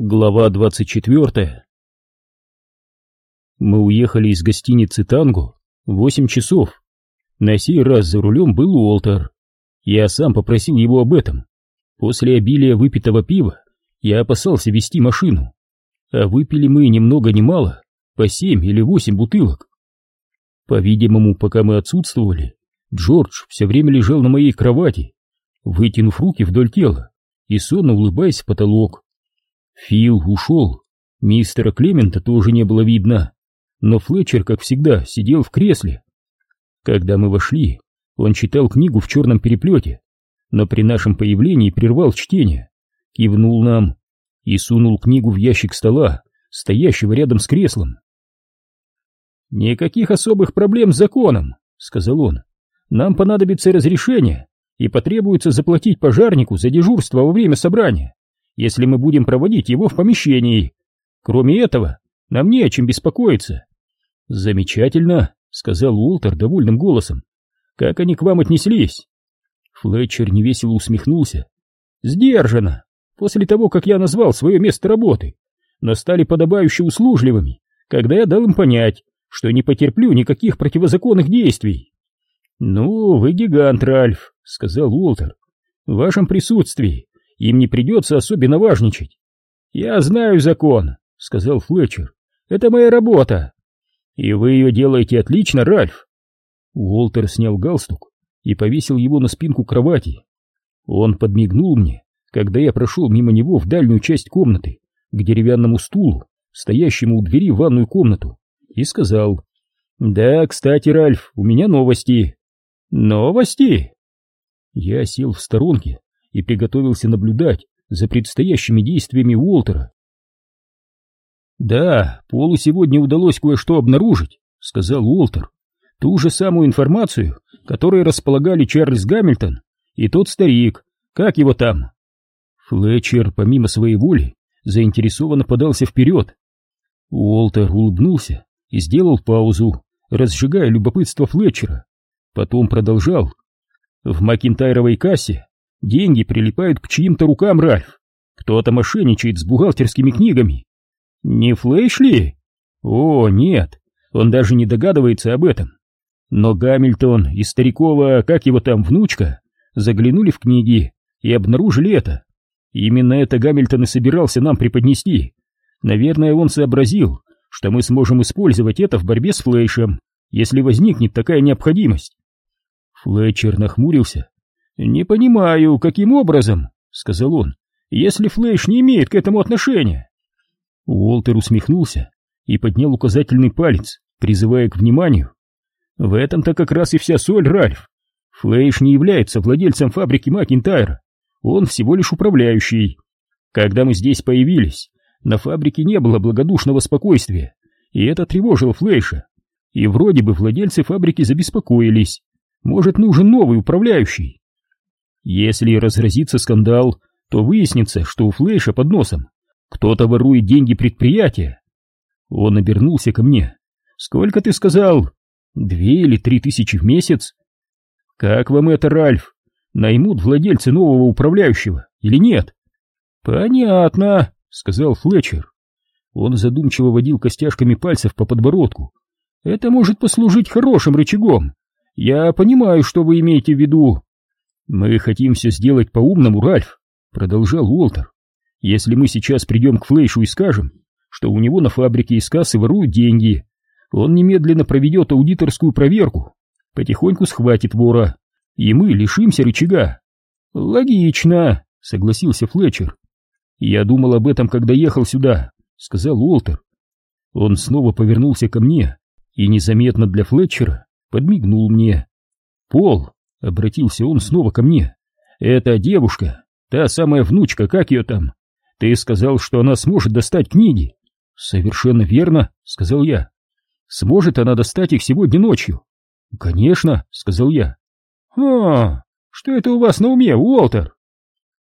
Глава 24 Мы уехали из гостиницы «Танго» в 8 часов. На сей раз за рулем был Уолтер. Я сам попросил его об этом. После обилия выпитого пива я опасался вести машину. А выпили мы ни много ни мало, по 7 или 8 бутылок. По-видимому, пока мы отсутствовали, Джордж все время лежал на моей кровати, вытянув руки вдоль тела и сонно улыбаясь в потолок. Фил ушел, мистера Клемента тоже не было видно, но Флетчер, как всегда, сидел в кресле. Когда мы вошли, он читал книгу в черном переплете, но при нашем появлении прервал чтение, кивнул нам и сунул книгу в ящик стола, стоящего рядом с креслом. «Никаких особых проблем с законом», — сказал он. «Нам понадобится разрешение, и потребуется заплатить пожарнику за дежурство во время собрания если мы будем проводить его в помещении. Кроме этого, нам не о чем беспокоиться. Замечательно, сказал Уолтер довольным голосом. Как они к вам отнеслись? Флетчер невесело усмехнулся. Сдержанно, после того, как я назвал свое место работы, но стали подобающе услужливыми, когда я дал им понять, что не потерплю никаких противозаконных действий. «Ну, вы гигант, Ральф», — сказал Уолтер. «В вашем присутствии им не придется особенно важничать. «Я знаю закон», — сказал Флетчер. «Это моя работа». «И вы ее делаете отлично, Ральф». Уолтер снял галстук и повесил его на спинку кровати. Он подмигнул мне, когда я прошел мимо него в дальнюю часть комнаты, к деревянному стулу, стоящему у двери в ванную комнату, и сказал, «Да, кстати, Ральф, у меня новости». «Новости?» Я сел в сторонке и приготовился наблюдать за предстоящими действиями Уолтера. «Да, Полу сегодня удалось кое-что обнаружить», — сказал Уолтер. «Ту же самую информацию, которой располагали Чарльз Гамильтон и тот старик, как его там?» Флетчер, помимо своей воли, заинтересованно подался вперед. Уолтер улыбнулся и сделал паузу, разжигая любопытство Флетчера. Потом продолжал. В Макинтайровой кассе Деньги прилипают к чьим-то рукам, Ральф. Кто-то мошенничает с бухгалтерскими книгами. Не Флэш ли? О, нет, он даже не догадывается об этом. Но Гамильтон и Старикова, как его там, внучка, заглянули в книги и обнаружили это. Именно это Гамильтон и собирался нам преподнести. Наверное, он сообразил, что мы сможем использовать это в борьбе с Флэшем, если возникнет такая необходимость. Флетчер нахмурился «Не понимаю, каким образом?» — сказал он. «Если Флэш не имеет к этому отношения». Уолтер усмехнулся и поднял указательный палец, призывая к вниманию. «В этом-то как раз и вся соль, Ральф. Флэш не является владельцем фабрики Макинтайра, он всего лишь управляющий. Когда мы здесь появились, на фабрике не было благодушного спокойствия, и это тревожило Флэша. И вроде бы владельцы фабрики забеспокоились. Может, нужен новый управляющий. Если разразится скандал, то выяснится, что у Флэша под носом кто-то ворует деньги предприятия. Он обернулся ко мне. «Сколько ты сказал? Две или три тысячи в месяц?» «Как вам это, Ральф? Наймут владельцы нового управляющего или нет?» «Понятно», — сказал Флетчер. Он задумчиво водил костяшками пальцев по подбородку. «Это может послужить хорошим рычагом. Я понимаю, что вы имеете в виду. «Мы хотим все сделать по-умному, Ральф», — продолжал Уолтер. «Если мы сейчас придем к Флейшу и скажем, что у него на фабрике из кассы воруют деньги, он немедленно проведет аудиторскую проверку, потихоньку схватит вора, и мы лишимся рычага». «Логично», — согласился Флетчер. «Я думал об этом, когда ехал сюда», — сказал Уолтер. Он снова повернулся ко мне и незаметно для Флетчера подмигнул мне. «Пол, — обратился он снова ко мне. «Это девушка, та самая внучка, как ее там? Ты сказал, что она сможет достать книги». «Совершенно верно», — сказал я. «Сможет она достать их сегодня ночью?» «Конечно», — сказал я. «А, что это у вас на уме, Уолтер?»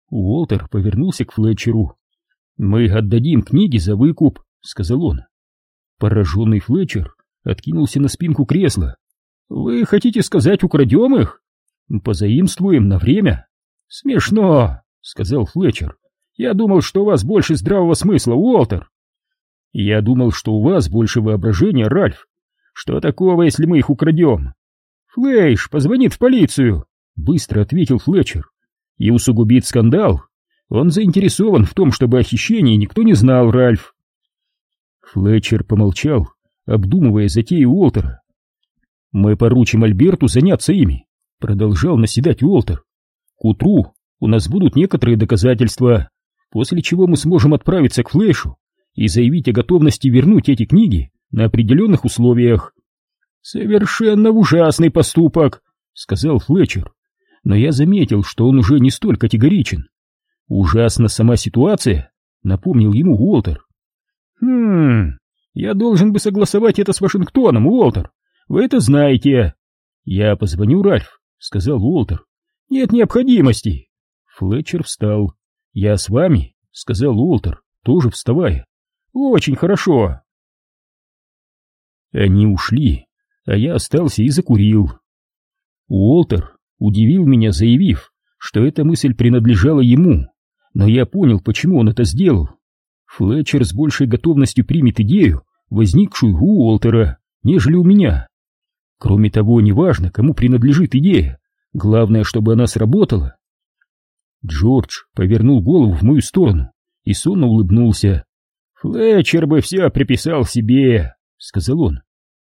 Уолтер повернулся к Флетчеру. «Мы отдадим книги за выкуп», — сказал он. Пораженный Флетчер откинулся на спинку кресла. «Вы хотите сказать, украдем их?» Позаимствуем на время. Смешно, сказал Флетчер. Я думал, что у вас больше здравого смысла, Уолтер. Я думал, что у вас больше воображения, Ральф. Что такого, если мы их украдем? Флэш позвонит в полицию, быстро ответил Флетчер. И усугубит скандал. Он заинтересован в том, чтобы о хищении никто не знал, Ральф. Флетчер помолчал, обдумывая затею Уолтера. «Мы поручим Альберту заняться ими», — продолжал наседать Уолтер. «К утру у нас будут некоторые доказательства, после чего мы сможем отправиться к Флэшу и заявить о готовности вернуть эти книги на определенных условиях. «Совершенно ужасный поступок», — сказал Флетчер, но я заметил, что он уже не столь категоричен. «Ужасна сама ситуация», — напомнил ему Уолтер. «Хм, я должен бы согласовать это с Вашингтоном, Уолтер, вы это знаете». «Я позвоню Ральф», — сказал Уолтер. «Нет необходимости». Флетчер встал. «Я с вами», — сказал Уолтер, тоже вставая. «Очень хорошо». Они ушли, а я остался и закурил. Уолтер удивил меня, заявив, что эта мысль принадлежала ему, но я понял, почему он это сделал. Флетчер с большей готовностью примет идею, возникшую у Уолтера, нежели у меня. Кроме того, неважно, кому принадлежит идея, главное, чтобы она сработала. Джордж повернул голову в мою сторону и сонно улыбнулся. «Флетчер бы все приписал себе», — сказал он.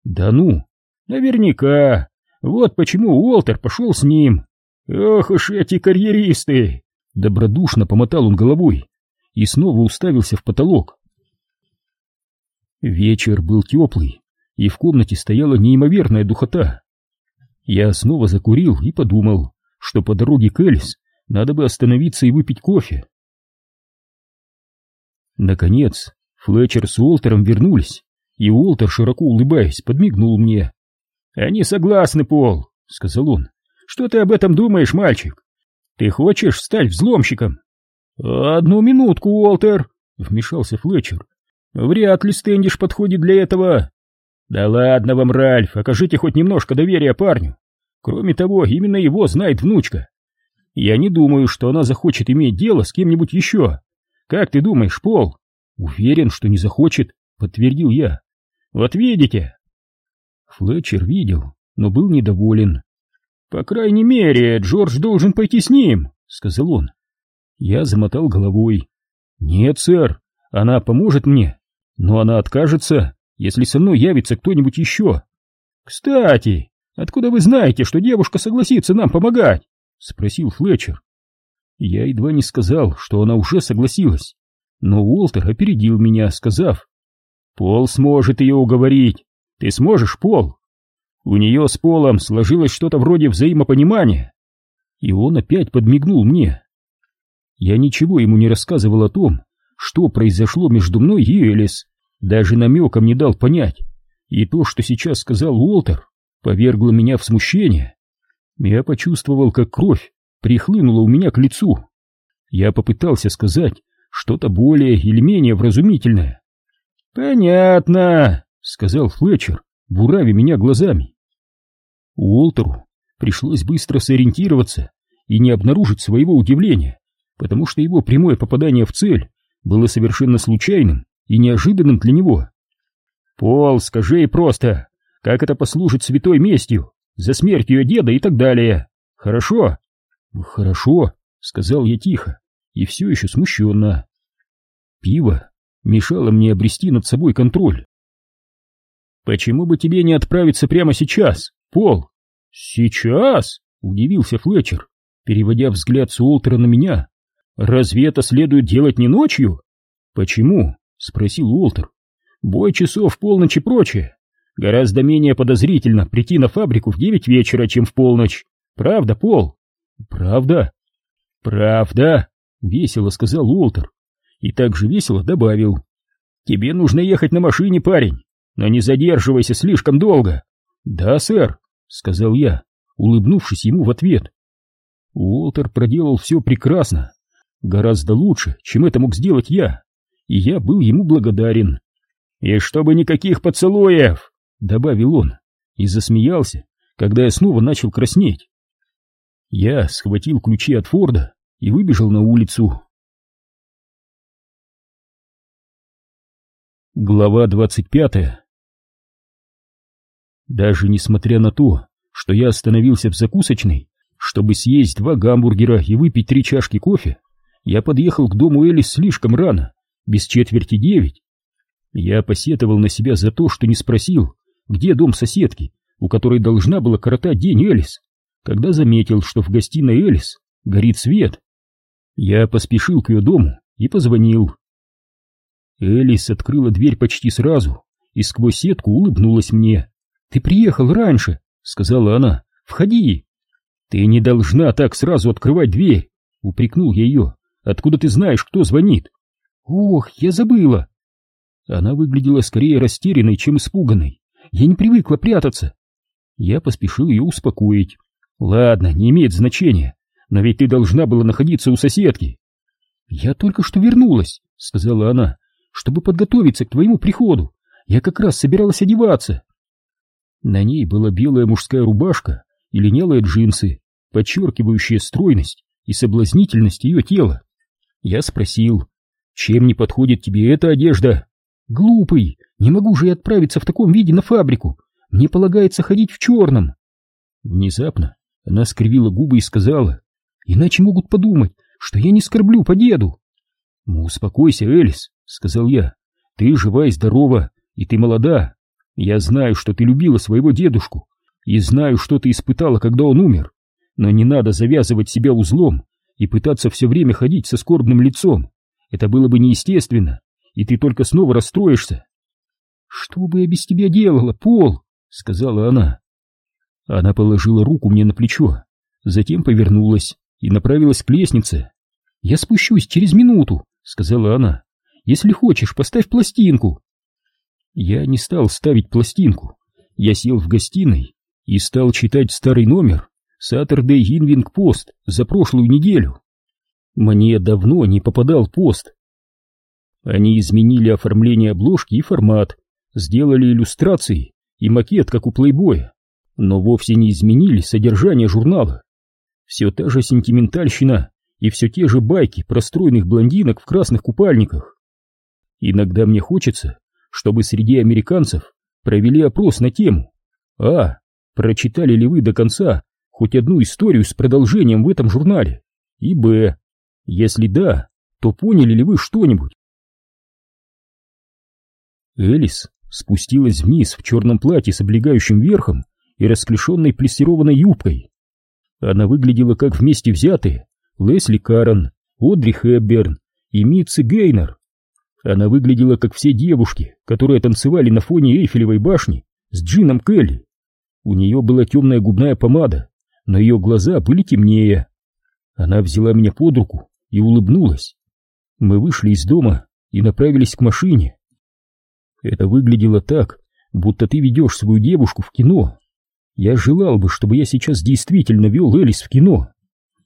«Да ну, наверняка. Вот почему Уолтер пошел с ним. Ох уж эти карьеристы!» Добродушно помотал он головой и снова уставился в потолок. Вечер был теплый, и в комнате стояла неимоверная духота. Я снова закурил и подумал, что по дороге к Элис надо бы остановиться и выпить кофе. Наконец, Флетчер с Уолтером вернулись, и Уолтер, широко улыбаясь, подмигнул мне. «Они согласны, Пол», — сказал он. «Что ты об этом думаешь, мальчик? Ты хочешь стать взломщиком?» «Одну минутку, Уолтер», — вмешался Флетчер. «Вряд ли Стэндиш подходит для этого». «Да ладно вам, Ральф, окажите хоть немножко доверия парню. Кроме того, именно его знает внучка. Я не думаю, что она захочет иметь дело с кем-нибудь еще. Как ты думаешь, Пол?» «Уверен, что не захочет», — подтвердил я. Вот видите?» Флетчер видел, но был недоволен. «По крайней мере, Джордж должен пойти с ним», — сказал он. Я замотал головой. «Нет, сэр, она поможет мне, но она откажется, если со мной явится кто-нибудь еще». «Кстати, откуда вы знаете, что девушка согласится нам помогать?» — спросил Флетчер. Я едва не сказал, что она уже согласилась, но Уолтер опередил меня, сказав, Пол сможет ее уговорить. Ты сможешь, Пол? У нее с Полом сложилось что-то вроде взаимопонимания. И он опять подмигнул мне. Я ничего ему не рассказывал о том, что произошло между мной и Элис, даже намеком не дал понять. И то, что сейчас сказал Уолтер, повергло меня в смущение. Я почувствовал, как кровь прихлынула у меня к лицу. Я попытался сказать что-то более или менее вразумительное, «Понятно», — сказал Флетчер, бурави меня глазами. Уолтеру пришлось быстро сориентироваться и не обнаружить своего удивления, потому что его прямое попадание в цель было совершенно случайным и неожиданным для него. «Пол, скажи просто, как это послужит святой местью, за смерть ее деда и так далее. Хорошо?» «Хорошо», — сказал я тихо и все еще смущенно. Пиво мешало мне обрести над собой контроль. «Почему бы тебе не отправиться прямо сейчас, Пол?» «Сейчас?» — удивился Флетчер, переводя взгляд с Уолтера на меня. «Разве это следует делать не ночью?» «Почему?» — спросил Уолтер. «Бой часов, полночь и прочее. Гораздо менее подозрительно прийти на фабрику в девять вечера, чем в полночь. Правда, Пол?» «Правда?» «Правда?» — весело сказал Уолтер и так же весело добавил. «Тебе нужно ехать на машине, парень, но не задерживайся слишком долго». «Да, сэр», — сказал я, улыбнувшись ему в ответ. Уолтер проделал все прекрасно, гораздо лучше, чем это мог сделать я, и я был ему благодарен. «И чтобы никаких поцелуев!» — добавил он и засмеялся, когда я снова начал краснеть. Я схватил ключи от Форда и выбежал на улицу. Глава двадцать пятая Даже несмотря на то, что я остановился в закусочной, чтобы съесть два гамбургера и выпить три чашки кофе, я подъехал к дому Элис слишком рано без четверти девять. Я посетовал на себя за то, что не спросил, где дом соседки, у которой должна была коротать день Элис, когда заметил, что в гостиной Элис горит свет. Я поспешил к ее дому и позвонил. Элис открыла дверь почти сразу и сквозь сетку улыбнулась мне. «Ты приехал раньше», — сказала она. «Входи». «Ты не должна так сразу открывать дверь», — упрекнул я ее. «Откуда ты знаешь, кто звонит?» «Ох, я забыла». Она выглядела скорее растерянной, чем испуганной. Я не привыкла прятаться. Я поспешил ее успокоить. «Ладно, не имеет значения, но ведь ты должна была находиться у соседки». «Я только что вернулась», — сказала она чтобы подготовиться к твоему приходу. Я как раз собиралась одеваться. На ней была белая мужская рубашка и линялые джинсы, подчеркивающие стройность и соблазнительность ее тела. Я спросил, чем не подходит тебе эта одежда? Глупый, не могу же я отправиться в таком виде на фабрику. Мне полагается ходить в черном. Внезапно она скривила губы и сказала, иначе могут подумать, что я не скорблю по деду. Успокойся, Элис, — сказал я. «Ты жива и здорова, и ты молода. Я знаю, что ты любила своего дедушку, и знаю, что ты испытала, когда он умер. Но не надо завязывать себя узлом и пытаться все время ходить со скорбным лицом. Это было бы неестественно, и ты только снова расстроишься». «Что бы я без тебя делала, Пол?» — сказала она. Она положила руку мне на плечо, затем повернулась и направилась к лестнице. «Я спущусь через минуту», — сказала она. Если хочешь, поставь пластинку. Я не стал ставить пластинку. Я сел в гостиной и стал читать старый номер Saturday Evening Post за прошлую неделю. Мне давно не попадал пост. Они изменили оформление обложки и формат, сделали иллюстрации и макет, как у плейбоя, но вовсе не изменили содержание журнала. Все та же сентиментальщина и все те же байки про стройных блондинок в красных купальниках. Иногда мне хочется, чтобы среди американцев провели опрос на тему А. Прочитали ли вы до конца хоть одну историю с продолжением в этом журнале? И Б. Если да, то поняли ли вы что-нибудь? Элис спустилась вниз в черном платье с облегающим верхом и расклешенной плессированной юбкой. Она выглядела как вместе взятые Лесли Карен, Одри Хепберн и Митси Гейнер. Она выглядела как все девушки, которые танцевали на фоне Эйфелевой башни с Джином Келли. У нее была темная губная помада, но ее глаза были темнее. Она взяла меня под руку и улыбнулась. Мы вышли из дома и направились к машине. Это выглядело так, будто ты ведешь свою девушку в кино. Я желал бы, чтобы я сейчас действительно вел Элис в кино.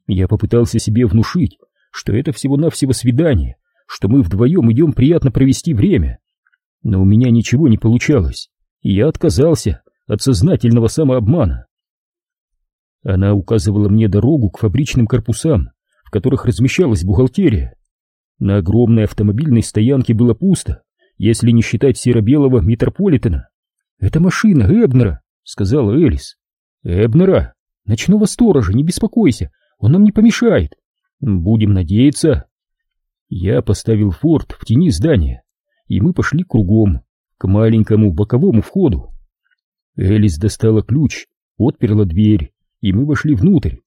Я попытался себе внушить, что это всего-навсего свидание, что мы вдвоем идем приятно провести время. Но у меня ничего не получалось, и я отказался от сознательного самообмана. Она указывала мне дорогу к фабричным корпусам, которых размещалась бухгалтерия. На огромной автомобильной стоянке было пусто, если не считать серо-белого метрополитена. «Это машина Эбнера», — сказала Элис. «Эбнера? Ночного сторожа, не беспокойся, он нам не помешает. Будем надеяться». Я поставил форт в тени здания, и мы пошли кругом, к маленькому боковому входу. Элис достала ключ, отперла дверь, и мы вошли внутрь.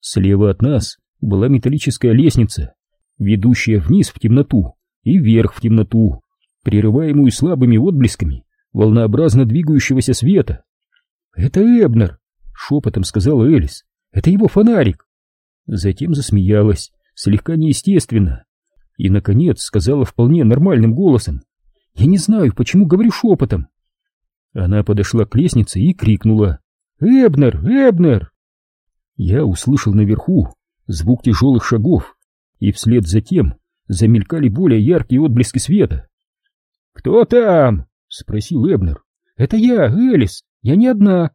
Слева от нас была металлическая лестница, ведущая вниз в темноту и вверх в темноту, прерываемую слабыми отблесками волнообразно двигающегося света. «Это Эбнер!» — шепотом сказала Элис. «Это его фонарик!» Затем засмеялась, слегка неестественно, и, наконец, сказала вполне нормальным голосом. «Я не знаю, почему говорю шепотом». Она подошла к лестнице и крикнула. «Эбнер! Эбнер!» Я услышал наверху звук тяжелых шагов, и вслед за тем замелькали более яркие отблески света. «Кто там?» — спросил Эбнер. «Это я, Элис, я не одна».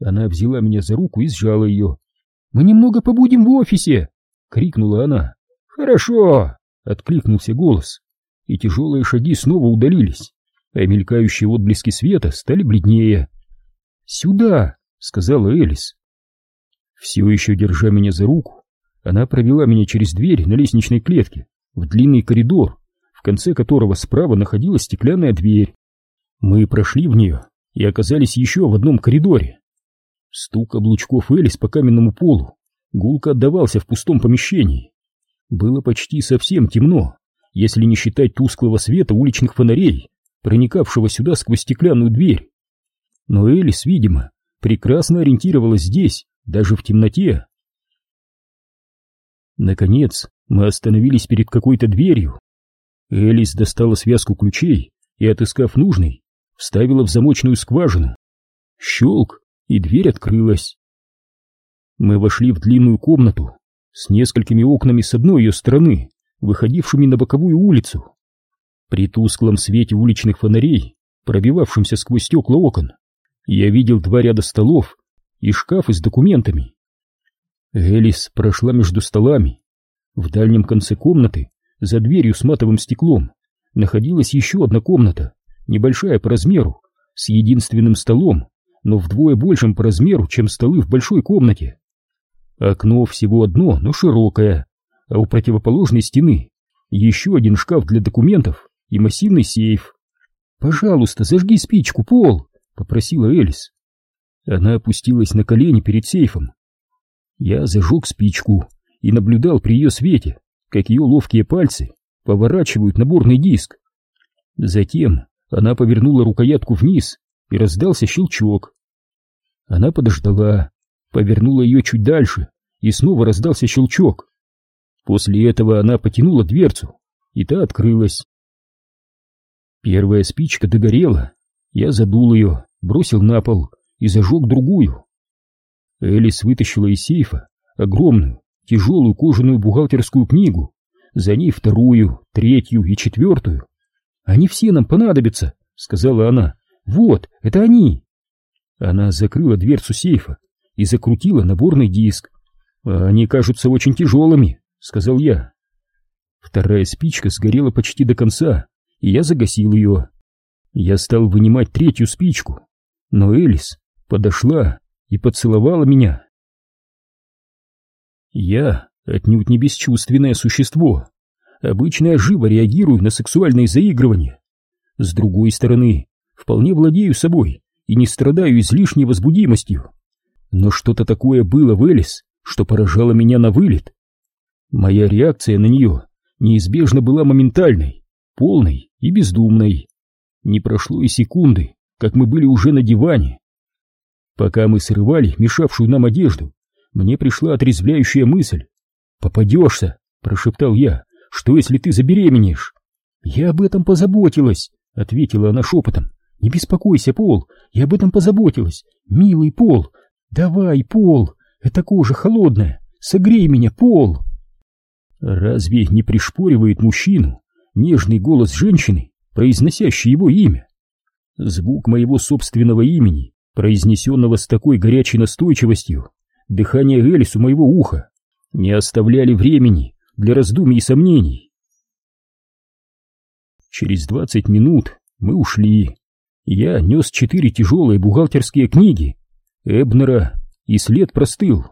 Она взяла меня за руку и сжала ее. «Мы немного побудем в офисе!» — крикнула она. «Хорошо!» Откликнулся голос, и тяжелые шаги снова удалились. а мелькающие отблески света стали бледнее. «Сюда!» — сказала Элис. Все еще держа меня за руку, она провела меня через дверь на лестничной клетке в длинный коридор, в конце которого справа находилась стеклянная дверь. Мы прошли в нее и оказались еще в одном коридоре. Стук облучков Элис по каменному полу гулко отдавался в пустом помещении. Было почти совсем темно, если не считать тусклого света уличных фонарей, проникавшего сюда сквозь стеклянную дверь. Но Элис, видимо, прекрасно ориентировалась здесь, даже в темноте. Наконец, мы остановились перед какой-то дверью. Элис достала связку ключей и, отыскав нужный, вставила в замочную скважину. Щелк, и дверь открылась. Мы вошли в длинную комнату с несколькими окнами с одной ее стороны, выходившими на боковую улицу. При тусклом свете уличных фонарей, пробивавшемся сквозь стекла окон, я видел два ряда столов и шкафы с документами. Элис прошла между столами. В дальнем конце комнаты, за дверью с матовым стеклом, находилась еще одна комната, небольшая по размеру, с единственным столом, но вдвое большим по размеру, чем столы в большой комнате. Окно всего одно, но широкое, а у противоположной стены еще один шкаф для документов и массивный сейф. «Пожалуйста, зажги спичку, Пол!» — попросила Элис. Она опустилась на колени перед сейфом. Я зажег спичку и наблюдал при ее свете, как ее ловкие пальцы поворачивают наборный диск. Затем она повернула рукоятку вниз, и раздался щелчок. Она подождала, повернула ее чуть дальше, и снова раздался щелчок. После этого она потянула дверцу, и та открылась. Первая спичка догорела, я задул ее, бросил на пол и зажег другую. Элис вытащила из сейфа огромную, тяжелую кожаную бухгалтерскую книгу, за ней вторую, третью и четвертую. «Они все нам понадобятся», — сказала она. «Вот, это они!» Она закрыла дверцу сейфа и закрутила наборный диск. «Они кажутся очень тяжелыми», — сказал я. Вторая спичка сгорела почти до конца, и я загасил ее. Я стал вынимать третью спичку, но Элис подошла и поцеловала меня. Я отнюдь не бесчувственное существо. Обычно я живо реагирую на сексуальные заигрывания. С другой стороны, вполне владею собой и не страдаю излишней возбудимостью. Но что-то такое было в Элис, что поражало меня на вылет. Моя реакция на нее неизбежно была моментальной, полной и бездумной. Не прошло и секунды, как мы были уже на диване. Пока мы срывали мешавшую нам одежду, мне пришла отрезвляющая мысль. «Попадешься!» — прошептал я. «Что, если ты забеременеешь?» «Я об этом позаботилась!» — ответила она шепотом. «Не беспокойся, Пол, я об этом позаботилась. Милый Пол, давай, Пол, эта кожа холодная, согрей меня, Пол!» Разве не пришпоривает мужчину нежный голос женщины, произносящий его имя? Звук моего собственного имени, произнесенного с такой горячей настойчивостью, дыхание Элис у моего уха, не оставляли времени для раздумий и сомнений. Через двадцать минут мы ушли. Я нес четыре тяжелые бухгалтерские книги Эбнера, и след простыл.